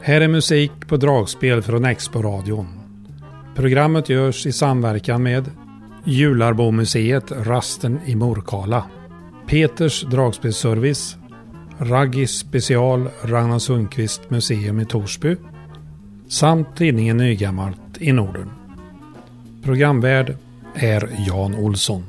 Här är musik på dragspel från Expo-radion. Programmet görs i samverkan med Jularbomuseet Rasten i Morkala, Peters dragspelsservice, Raggis special Ragnar Sundqvist museum i Torsby samt tidningen Nygammalt i Norden. Programvärd är Jan Olsson.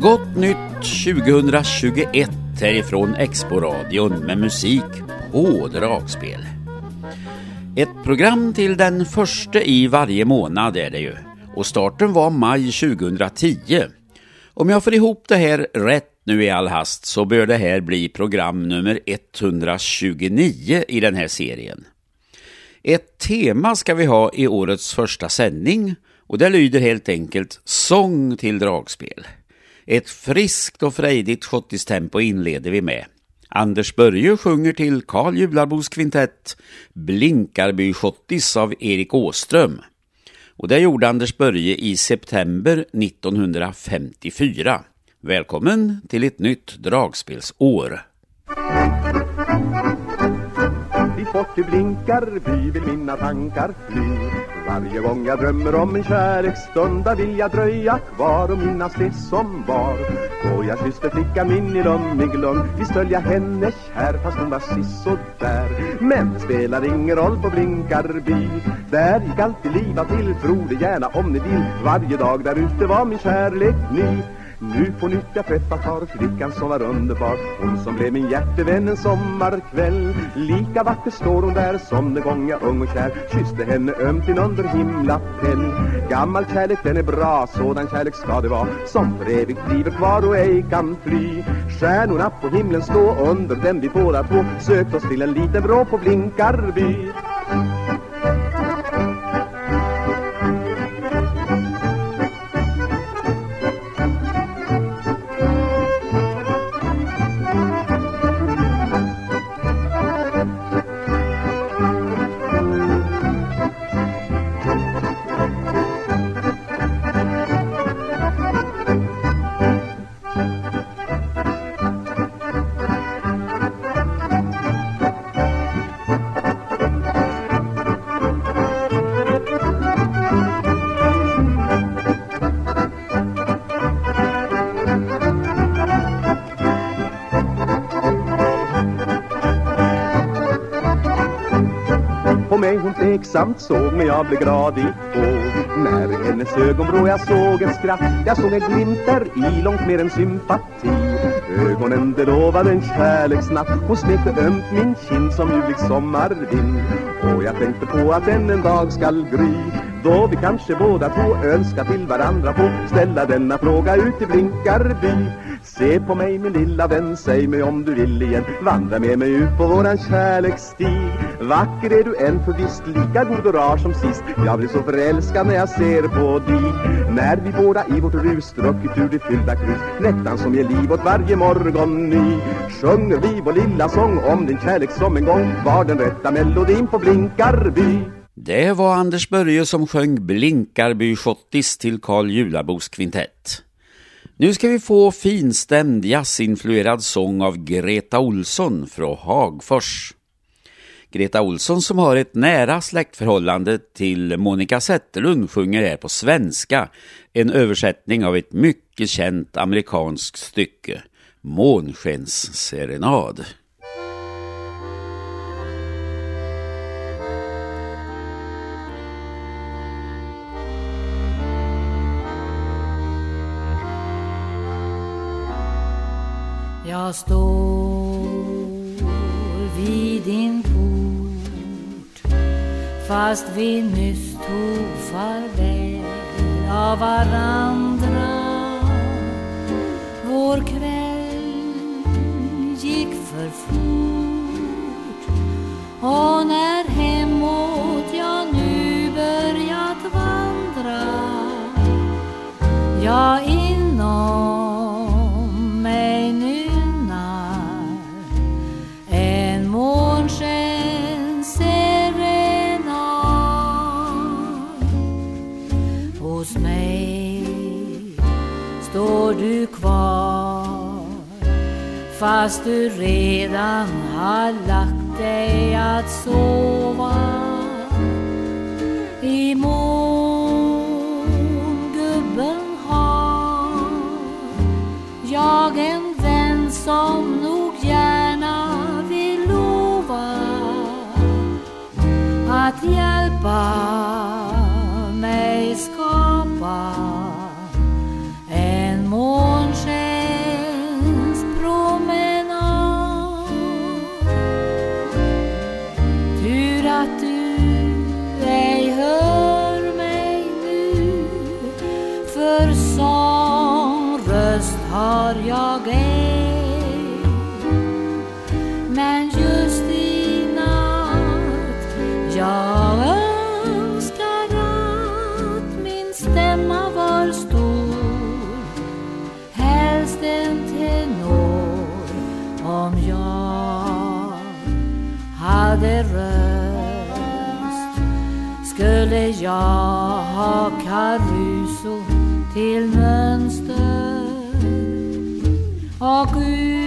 Gott nytt 2021 härifrån Exporadion med musik på dragspel. Ett program till den första i varje månad är det ju. Och starten var maj 2010. Om jag får ihop det här rätt nu i all hast så bör det här bli program nummer 129 i den här serien. Ett tema ska vi ha i årets första sändning och det lyder helt enkelt Sång till dragspel. Ett friskt och frejdigt schottistempo inleder vi med. Anders Börje sjunger till Karl Jularbos kvintett Blinkarby Schottis av Erik Åström. Och det gjorde Anders Börje i september 1954. Välkommen till ett nytt dragspelsår fort bort till Blinkarby vill mina tankar fly varje gång jag drömmer om en kärleksstund Där vill jag dröja kvar och minnas det som var. Och jag kysste flickan min i lummig lund. Visst höll jag henne kär fast hon var sisådär. Men det spelar ingen roll på Blinkarby Där gick alltid livat till, tro det gärna om ni vill. Varje dag där ute var min kärlek ny nu på nytt jag träffat har flickan som var underbar. Hon som blev min hjärtevän en sommarkväll. Lika vacker står hon där som den gång jag ung och kär. Kysste henne ömt in under himlapell. Gammal kärlek den är bra, sådan kärlek ska det vara. Som för evigt driver kvar och ej kan fly. Stjärnorna på himlen stå under den vi båda två. Sökt oss till en liten vrå på Blinkarby. Tveksamt såg men jag blev glad i håg När hennes ögonvrå jag såg ett skratt. Jag såg en glimt där i långt mer än sympati. Ögonen det lovade en kärleksnatt. Hon smekte ömt min kind som ljuvlig sommarvind. Och jag tänkte på att än en dag skall gry. Då vi kanske båda två önskar till varandra få Ställa denna fråga ut i Blinkarby. Se på mig min lilla vän, säg mig om du vill igen. Vandra med mig ut på våran kärleksstig Vacker är du än för visst lika god och rar som sist. Jag blir så förälskad när jag ser på dig. När vi båda i vårt rus druckit ur det fyllda krus Nektan som ger liv åt varje morgon ny. Sjunger vi vår lilla sång om din kärlek som en gång Var den rätta melodin på Blinkarby. Det var Anders Börje som sjöng Blinkarby Schottis till Karl Julabos kvintett. Nu ska vi få finstämd jazzinfluerad sång av Greta Olsson från Hagfors. Greta Olsson som har ett nära släktförhållande till Monica Zetterlund sjunger här på svenska en översättning av ett mycket känt amerikanskt stycke, Månskensserenad. serenad. Jag står vid din port fast vi nyss tog farväl av varandra. Vår kväll gick för fort och när hemåt jag nu börjat vandra jag fast du redan har lagt dig att sova. I mångubben har jag en vän som nog gärna vill lova att hjälpa mig skapa jag har Caruso till mönster. Och ut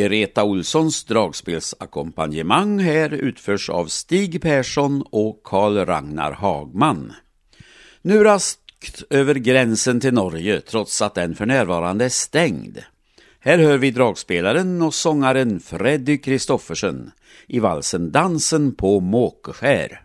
Greta Olssons dragspelsackompanjemang här utförs av Stig Persson och Karl Ragnar Hagman. Nu raskt över gränsen till Norge trots att den för närvarande är stängd. Här hör vi dragspelaren och sångaren Freddy Kristoffersen i valsen Dansen på Måkeskär.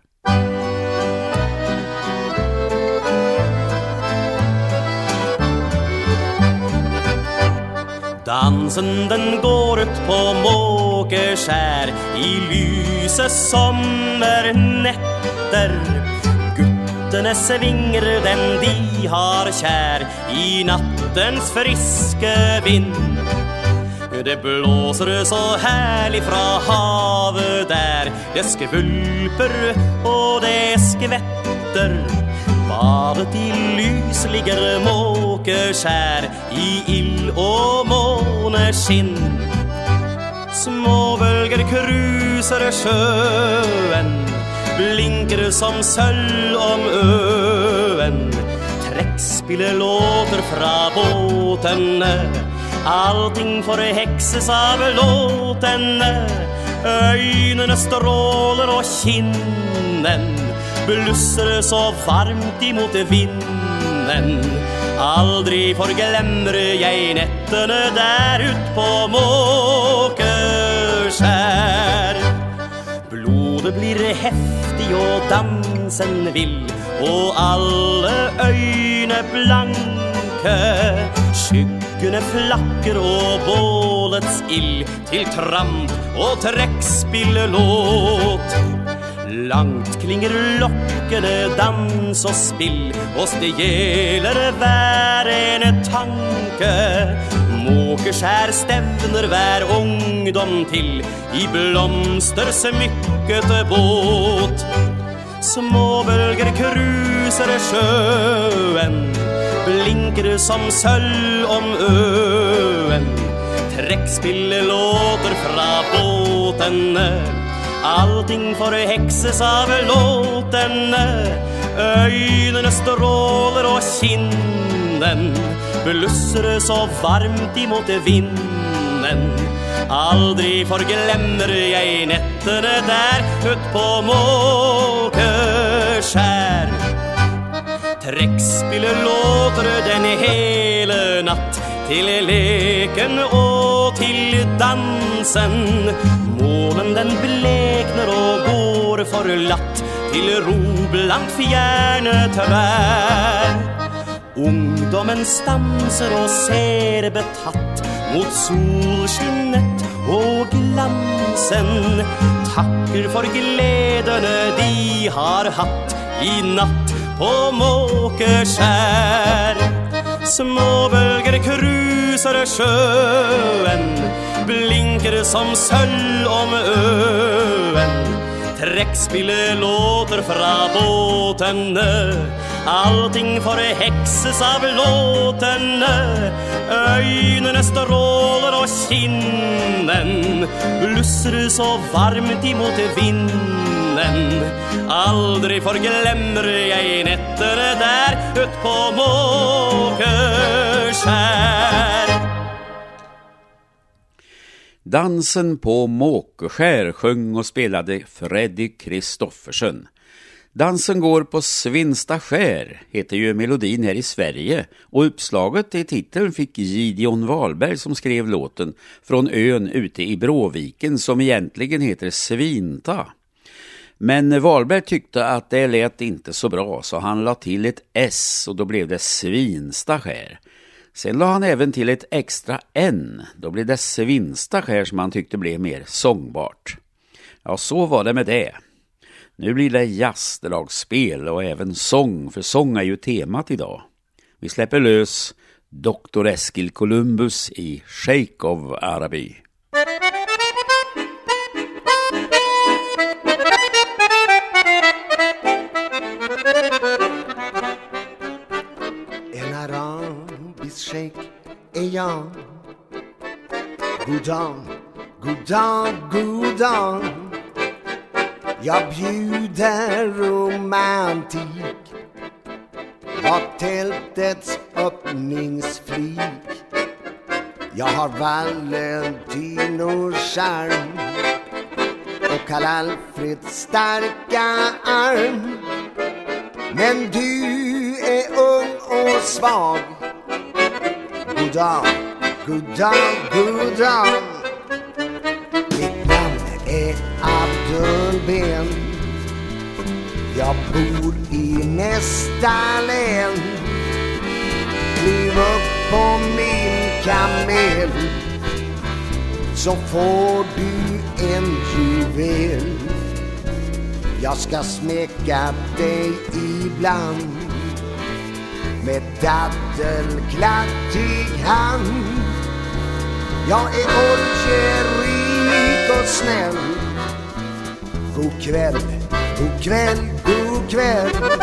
Dansen den går ut på Måkeskär i lyse sommernätter Guttene svinger den de har kär i nattens friske vind. Det blåser så härligt fra havet där. Det skvulper och det skvätter. Badet i lys ligger Måkeskär i ill och kind Små bölger krusar sjön Blinker som sølv om øen Trekkspillet låter fra båtene Allting forhekses av låten Øynene strålar och kinden Blusser så varmt emot vinden. Aldrig förglömmer jag nätterna där ut på Måkeskär Blodet blir häftig och dansen vill och alla ögon blanke. Skyggene flacker och bålets ill till tramp och träckspillelåt Blankt klinger lockene dans och spill. Oss det gäller hver en tanke. Måkeskjær stävner vär ungdom till i blomstersmycket båt. Små bölger krusar Blinker som sølv om ön Trekkspillet låter fra båten Allting förhäxes av låten. Ögonen strålar och kinden Blusser så varmt emot vinden. Aldrig förglömmer jag nätterna där ut på Måkeskär Träckspille låter den hela natt till leken och till dansen Månen den bleknar och går förlatt till ro bland fjärnetvär Ungdomen stansar och ser betatt mot solskinnet och glansen. Tacker för glädjen de har haft i natt på Måkeskär Små bölger krusar sjön Blinker som sölv om ön. Träckspille låter fra båten Allting förhäxes av låten Ögonen strålar och kinden Blusser så varmt emot vinden. Aldrig förglömmer jag nätterna där ut på Måkeskär. Dansen på Måkeskär sjöng och spelade Freddy Kristoffersen. Dansen går på Svinsta skär heter ju melodin här i Sverige och uppslaget till titeln fick Gideon Wahlberg som skrev låten från ön ute i Bråviken som egentligen heter Svinta. Men Wahlberg tyckte att det lät inte så bra så han la till ett S och då blev det Svinsta skär. Sen la han även till ett extra N, då blev det Svinsta skär som han tyckte blev mer sångbart. Ja, så var det med det. Nu blir det jazzdragspel och även sång, för sång är ju temat idag. Vi släpper lös Dr. Eskil Columbus i Shake of Araby. Down, go down, go down, go down. Jag bjuder romantik. Har tältets öppningsflik. Jag har Valentinos charm. Och Karl Alfreds starka arm. Men du är ung och svag. God dag, Goddag, goddag! Mitt namn är Abdul Ben Jag bor i nästa län Kliv upp på min kamel så får du en juvel. Jag ska smeka dig ibland med daddelklattig hand. Jag är orkerik och snäll. God kväll, god kväll, god kväll.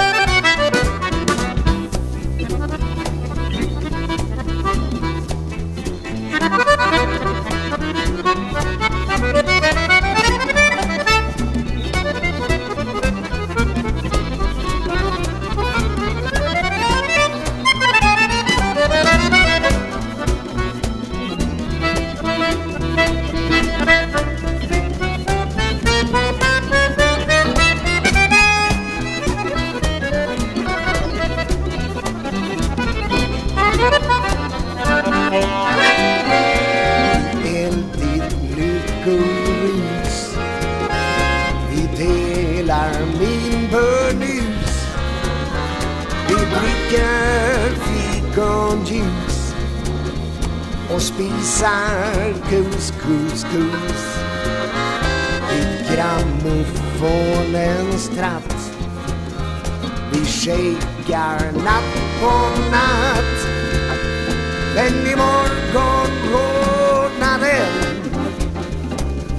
Men imorgon rodnaden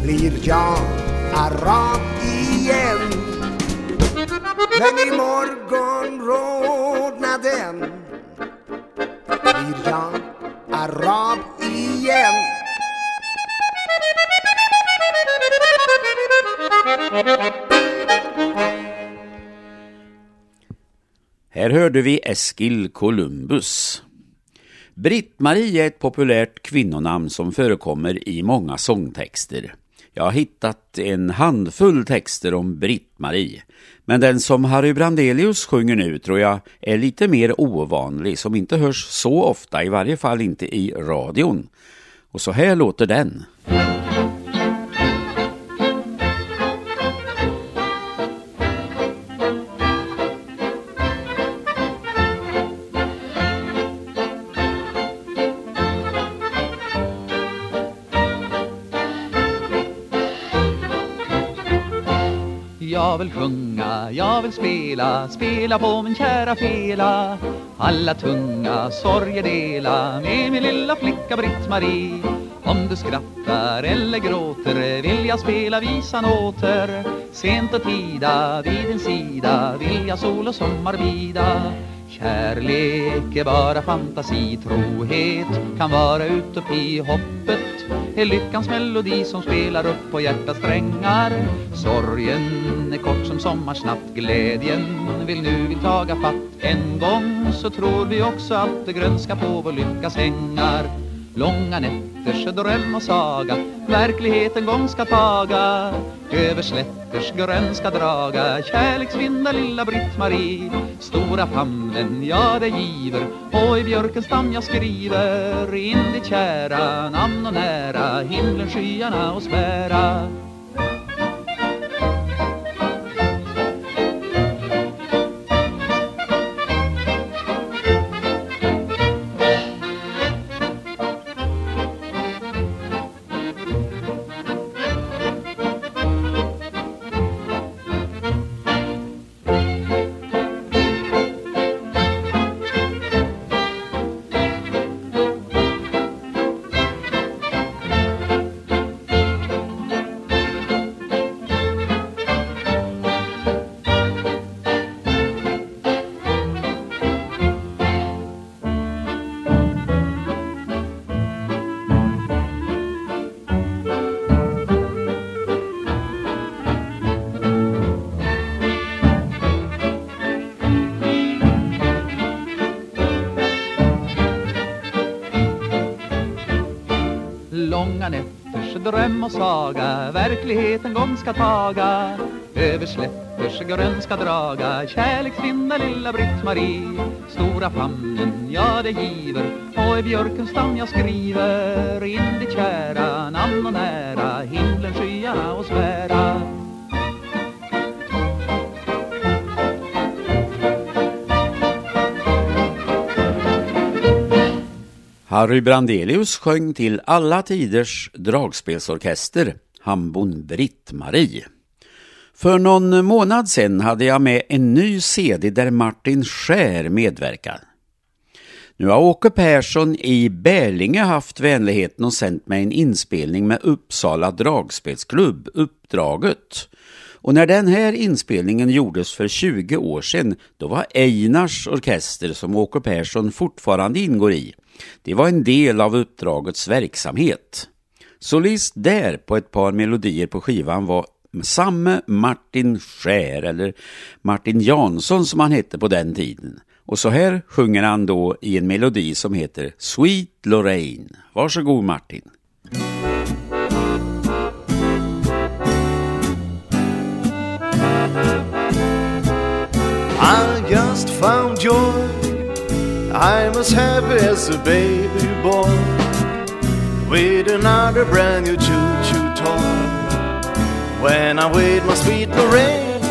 blir jag arab igen. Men imorgon rodnaden blir jag arab igen. Här hörde vi Eskil Columbus. Britt-Marie är ett populärt kvinnonamn som förekommer i många sångtexter. Jag har hittat en handfull texter om Britt-Marie. Men den som Harry Brandelius sjunger nu tror jag är lite mer ovanlig, som inte hörs så ofta, i varje fall inte i radion. Och så här låter den. Jag vill sjunga, jag vill spela, spela på min kära fela. Alla tunga sorger dela med min lilla flicka Britt-Marie. Om du skrattar eller gråter vill jag spela visan åter. Sent och tida vid din sida vill jag sol och sommar bida Kärlek är bara fantasi, trohet kan vara utopi Hoppet är lyckans melodi som spelar upp på hjärtats strängar. Sorgen är kort som sommarsnatt, glädjen vill nu vi taga fatt En gång så tror vi också att det grönska på vår lyckas ängar. Långa slätters dröm och saga Verkligheten gång ska taga. Över slätters grönska draga Kärleksvinda lilla Britt-Marie. Stora famnen, ja det giver Och i björkens stam jag skriver. In ditt kära namn och nära Himlen, skyarna och spära dröm och saga Verkligheten gång ska taga. Över slätters grönska draga kärleksvinna lilla Britt-Marie. Stora famnen, ja det giver Och i björkens stam jag skriver. In ditt kära namn och nära Himlen, skyarna och sfära Harry Brandelius sjöng till alla tiders dragspelsorkester, Hambon Britt-Marie. För någon månad sedan hade jag med en ny CD där Martin Skär medverkar. Nu har Åke Persson i Bärlinge haft vänligheten och sänt mig en inspelning med Uppsala dragspelsklubb, Uppdraget. Och när den här inspelningen gjordes för 20 år sedan, då var Einars orkester som Åke Persson fortfarande ingår i, det var en del av uppdragets verksamhet. Solist där på ett par melodier på skivan var samme Martin Skär, eller Martin Jansson som han hette på den tiden. Och så här sjunger han då i en melodi som heter Sweet Lorraine. Varsågod Martin. I just found joy. I'm as happy as a baby boy with another brand new choo-choo toy. When I'm with my sweet Lorraine,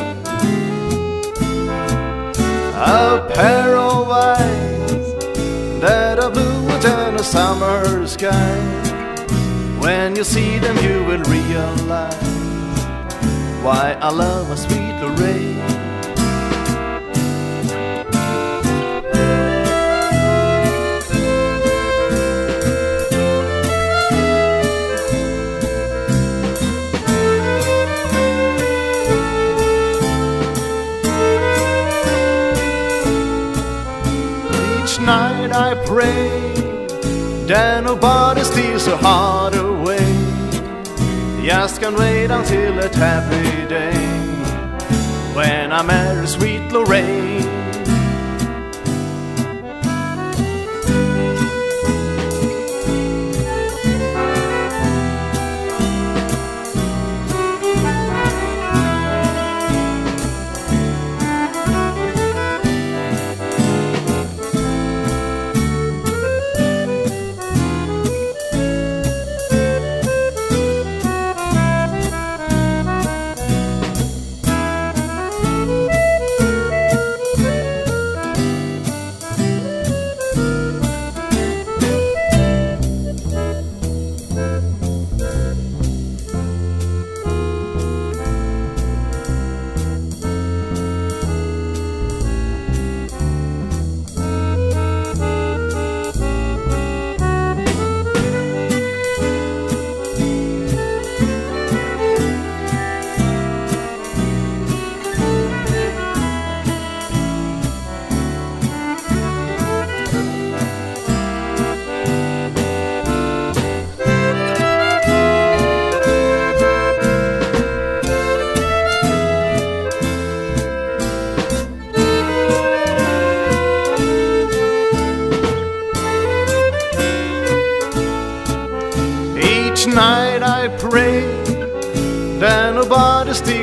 a pair of eyes that are blue than a summer sky. When you see them, you will realize why I love my sweet Lorraine. I pray that nobody steals her heart away. Just can't wait until that happy day when I marry sweet Lorraine.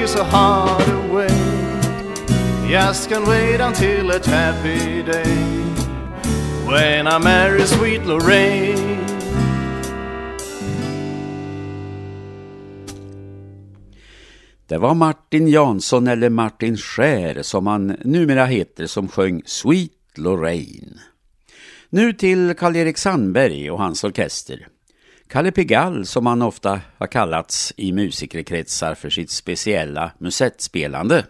Nobody steals her heart away. Just can't wait until ett happy day when I marry sweet Lorraine. Det var Martin Jansson eller Martin Skär som han numera heter som sjöng Sweet Lorraine. Nu till Karl-Erik Sandberg och hans orkester. Kalle Pigall som han ofta har kallats i musikerkretsar för sitt speciella musettspelande.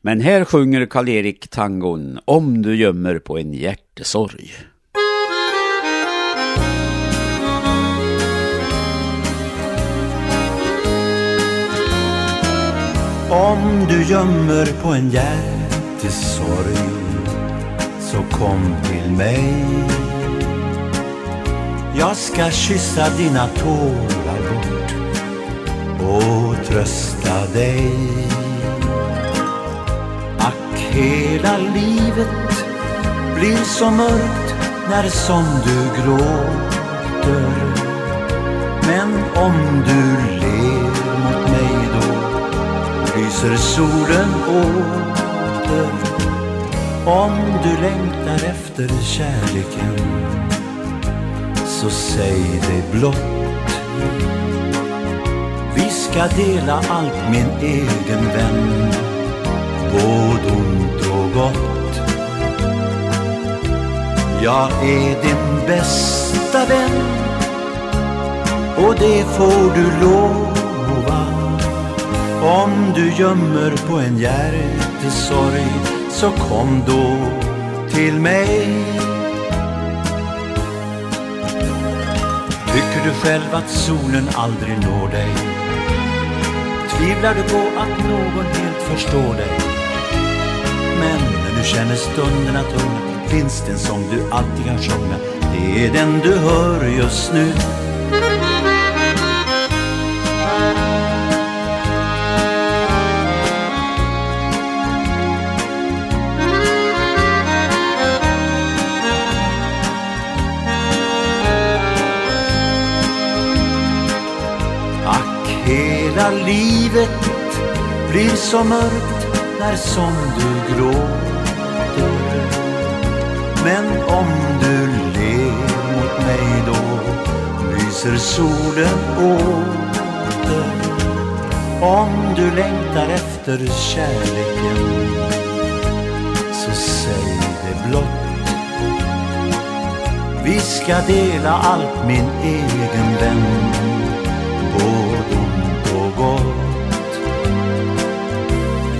Men här sjunger Karl-Erik tangon Om du gömmer på en hjärtesorg. Om du gömmer på en hjärtesorg så kom till mig jag ska kyssa dina tårar bort och trösta dig. Ack, hela livet blir så mörkt när som du gråter. Men om du ler mot mig då lyser solen åter. Om du längtar efter kärleken så säg det blott. Vi ska dela allt min egen vän både ont och gott. Jag är din bästa bästa vän och det får du lova. Om du gömmer på en hjärtesorg så kom då till mig. Tycker du själv att solen aldrig når dig? Tvivlar du på att någon helt förstår dig? Men när du känner stunderna tunga finns det en sång du alltid kan sjunga Det är den du hör just nu hela livet blir så mörkt när som du gråter. Men om du ler mot mig då lyser solen åter. Om du längtar efter kärleken så säg det blott. Vi ska dela allt min egen vän både gått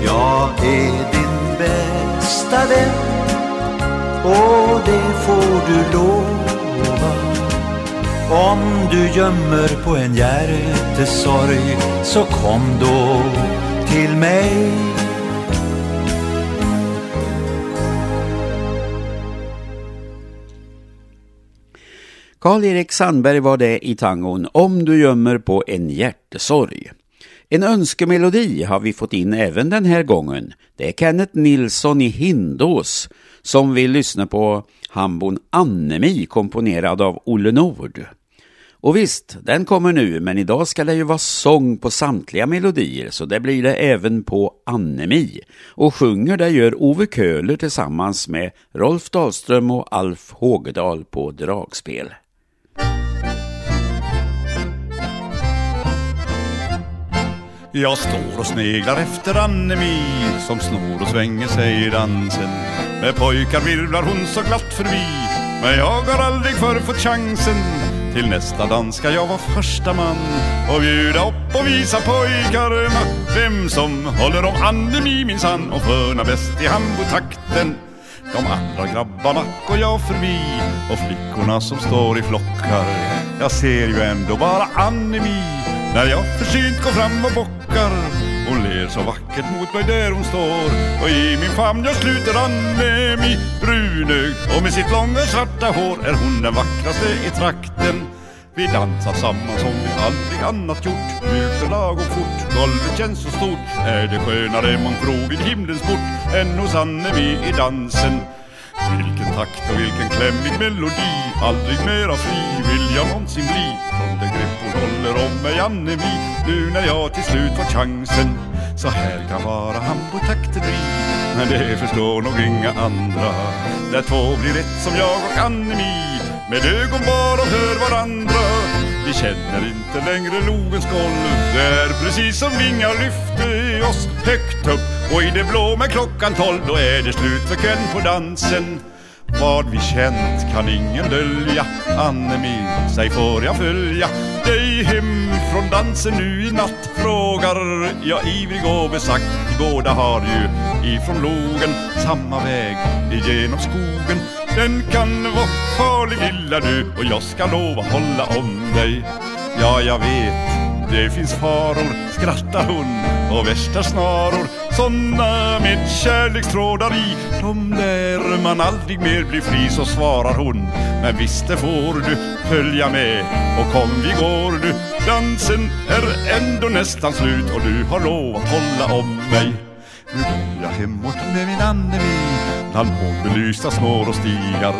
Jag är din bästa vän och det får du lova. Om du gömmer på en hjärtesorg så kom då till mig. Karl-Erik Sandberg var det i tangon. Om du gömmer på en hjärtesorg. En önskemelodi har vi fått in även den här gången. Det är Kenneth Nilsson i Hindås som vill lyssna på hambon Annemi komponerad av Olle Nord. Och visst, den kommer nu, men idag ska det ju vara sång på samtliga melodier, så det blir det även på Annemi. Och sjunger det gör Ove Köhler tillsammans med Rolf Dahlström och Alf Hågedal på dragspel. Jag står och sneglar efter Annemi som snor och svänger sig i dansen. Med pojkar virvlar hon så glatt förbi, men jag har aldrig förr fått chansen. Till nästa dans ska jag vara första man och bjuda upp och visa pojkarna vem som håller om Annemi minsann och förna bäst i hambotakten. De andra grabbarna går jag förbi och flickorna som står i flockar. Jag ser ju ändå bara Annemi när jag försynt går fram och bockar Hon ler så vackert mot mig där hon står. Och i min famn jag sluter Annemi Brunögd och med sitt långa svarta hår Är hon den vackraste i trakten. Vi dansar samman som vi aldrig annat gjort Mjukt och lagom fort, golvet känns så stort. Är det skönare man tror vid himlens port Än hos Annemi i dansen? Vilken takt och vilken klämmig melodi Aldrig mera fri vill jag någonsin bli. Från det grepp hon håller om mig Annemi Nu när jag till slut fått chansen Så här kan vara hambotakter bli. Men det förstår nog inga andra. Där två blir ett som jag och Annemi Med ögon bara och hör varandra. Vi känner inte längre logens golv. Det är precis som vingar lyfte oss högt upp. Och i det blå med klockan tolv då är det slut för kvällen på dansen. Vad vi känt kan ingen dölja. Annemi, säg får jag följa. Dig hem från dansen nu i natt Frågar jag ivrig och besagt Båda har ju ifrån logen samma väg igenom skogen. Den kan vara farlig illa du och jag ska lova hålla om dig. Ja, jag vet det finns faror, skrattar hon och värsta snaror. Såna med kärlekstrådar i. De där man aldrig mer blir fri så svarar hon. Men visst det får du följa med. Och kom vi går nu. Dansen är ändå nästan slut. Och du har lov att hålla om mig. Nu går jag hemåt med min Annemi Bland månbelysta snår och stigar.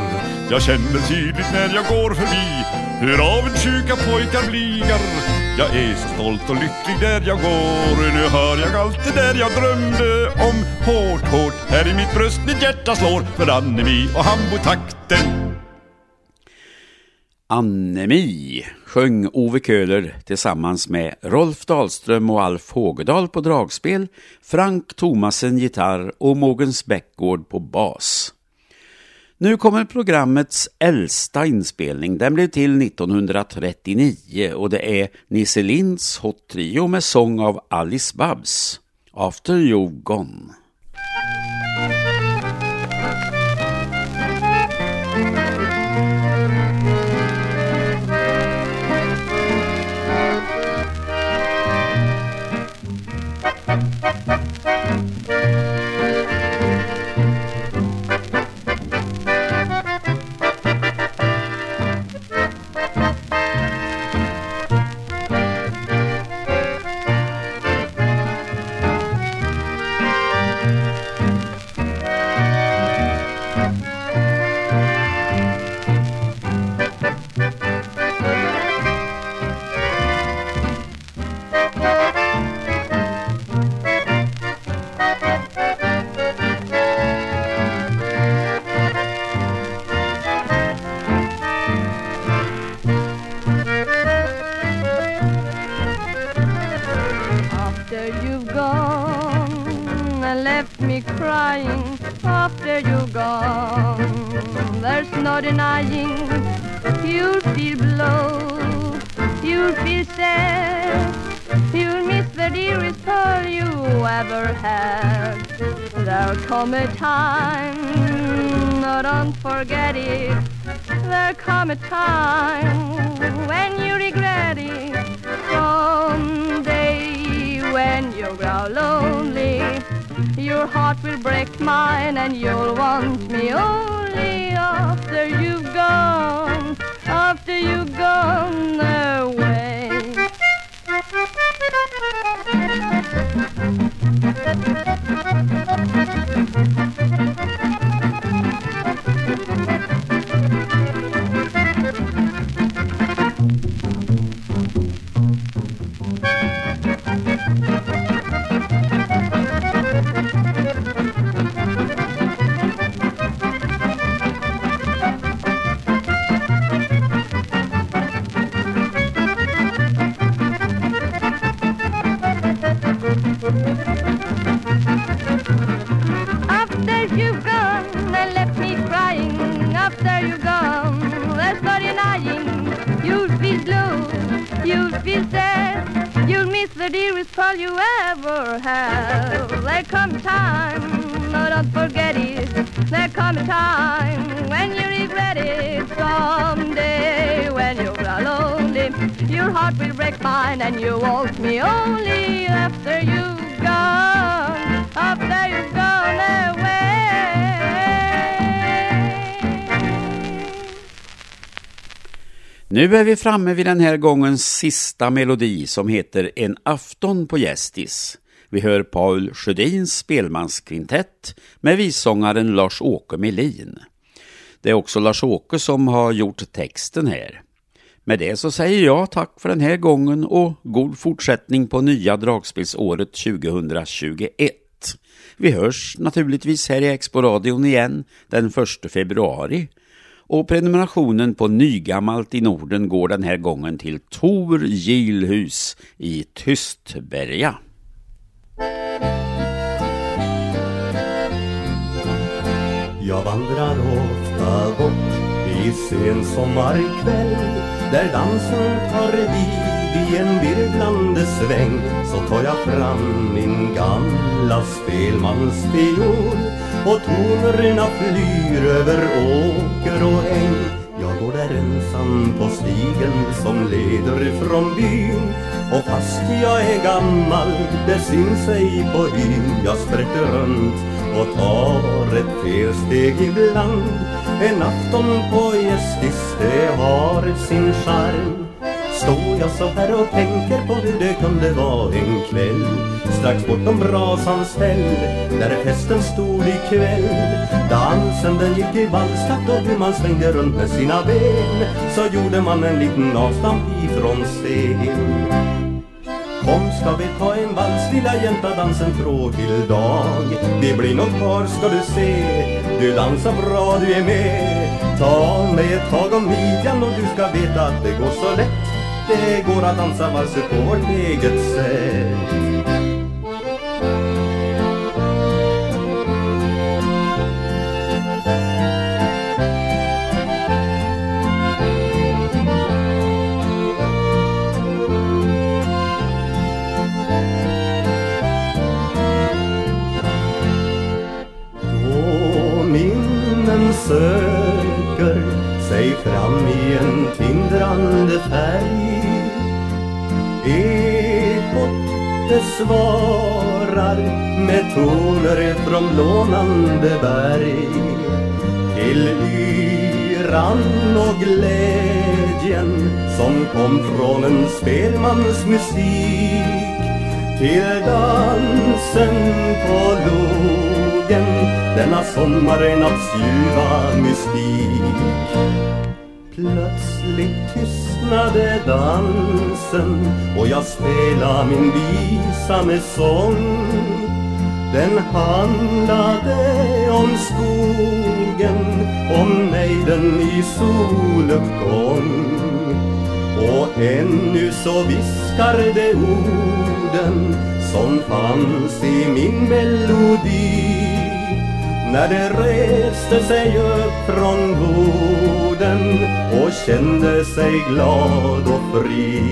Jag känner tydligt när jag går förbi Hur avundsjuka pojkar bligar. Jag är så stolt och lycklig där jag går. Nu hör jag allt det där jag drömde om Hårt, hårt. Här i mitt bröst mitt hjärta slår. För Annemi och hambotakten Annemi sjöng Ove Köhler tillsammans med Rolf Dahlström och Alf Hågedal på dragspel, Frank Thomasen gitarr och Mogens Bäckgård på bas. Nu kommer programmets äldsta inspelning. Den blev till 1939 och det är Nisse Linds Hot Trio med sång av Alice Babs. After You've Gone. There'll come a time, no, don't forget it. There'll come a time when you regret it. Someday when you grow lonely, your heart will break mine and you'll want me only after you've Nu är vi framme vid den här gångens sista melodi som heter En afton på Gästis. Vi hör Paul Sjödins spelmanskvintett med vissångaren Lars-Åke Melin. Det är också Lars-Åke som har gjort texten här. Med det så säger jag tack för den här gången och god fortsättning på nya dragspelsåret 2021. Vi hörs naturligtvis här i Expo-radion igen den 1 februari och prenumerationen på Nygammalt i Norden går den här gången till Tor Gilhus i Tystberga. Jag vandrar ofta bort i sen sommarkväll Där dansen tar vid i en virvlande sväng Så tar jag fram min gamla spelmansfiol Och tonerna flyr över åker och äng Jag går där ensam på stigen som leder från byn Och fast jag är gammal, det syns ej på hyn. Jag sprätter runt och tar ett felsteg ibland. En afton på Gästis, det har sin charm. Står jag så här och tänker på hur det kunde vara en kväll. Strax bortom brasans ställ, där festen stod ikväll Dansen den gick i valstakt och hur man svängde runt med sina ben Så gjorde man en liten avstamp ifrån scen. Kom ska vi ta en vals lilla jänta dansen från till dag. Vi blir nog kvar ska du se Du dansar bra du är med. Ta mig ett tag om midjan och du ska veta att det går så lätt. Det går att dansa valser på besvarar med toner från lånande berg. Till yran och glädjen som kom från en spelmans musik. Till dansen på logen denna sommarnatts ljuva mystik. Plötsligt tystnade dansen och jag spela min visa med sång. Den handlade om skogen, om nejden i soluppgång. Och ännu så viskar de orden som fanns i min melodi. När det reste sig upp från borden och kände sig glad och fri.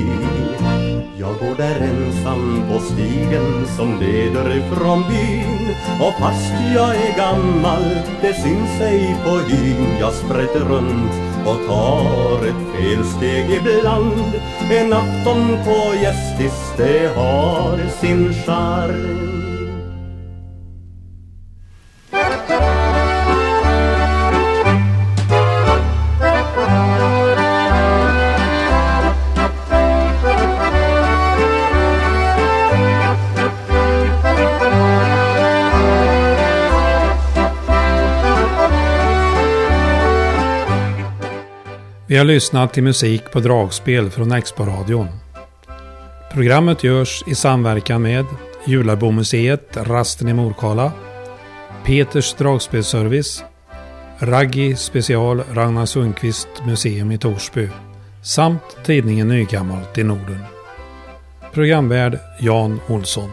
Jag går där ensam på stigen som leder ifrån byn och fast jag är gammal, det syns ej på hyn. Jag sprätter runt och tar ett felsteg ibland. En afton på Gästis, det har sin charm. Vi har lyssnat till musik på dragspel från Expo-radion. Programmet görs i samverkan med Jularbomuseet Rasten i Morkala, Peters dragspelservice, Raggi special Ragnar Sundqvist museum i Torsby samt tidningen Nygammalt i Norden. Programvärd Jan Olsson.